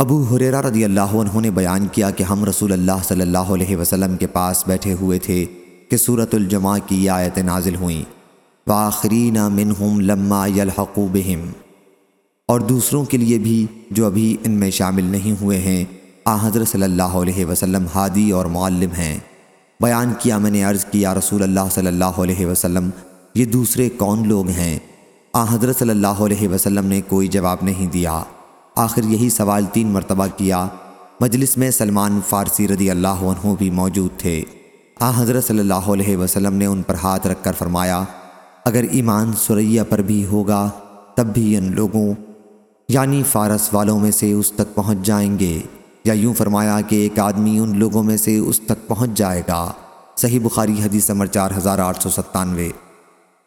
ابو حریرہ رضی اللہ عنہ نے بیان کیا کہ ہم رسول اللہ صلی اللہ علیہ وسلم کے پاس بیٹھے ہوئے تھے کہ سورة الجمع کی یہ نازل ہوئیں۔ وَآخِرِينَ مِنْهُمْ لَمَّا يَلْحَقُوا بِهِمْ اور دوسروں کے لیے بھی جو ابھی ان میں شامل نہیں ہوئے ہیں، آ حضرت صلی اللہ علیہ وسلم ہادی اور معلم ہیں۔ بیان کیا میں نے عرض کیا، رسول اللہ صلی اللہ علیہ وسلم، یہ دوسرے کون لوگ ہیں؟ آ حضرت صلی اللہ علیہ وسلم نے کوئی جواب نہیں دیا۔ آخر یہی سوال تین مرتبہ کیا۔ مجلس میں سلمان فارسی رضی اللہ عنہ بھی موجود تھے۔ آ، حضرت صلی اللہ علیہ وسلم نے ان پر ہاتھ رکھ کر فرمایا، اگر ایمان سریہ پر بھی ہوگا، تب بھی ان لوگوں یعنی فارس والوں میں سے اس تک پہنچ جائیں گے۔ یا یوں فرمایا کہ ایک آدمی ان لوگوں میں سے اس تک پہنچ جائے گا۔ صحیح بخاری حدیث نمبر چار ہزار آٹھ سو ستانوے۔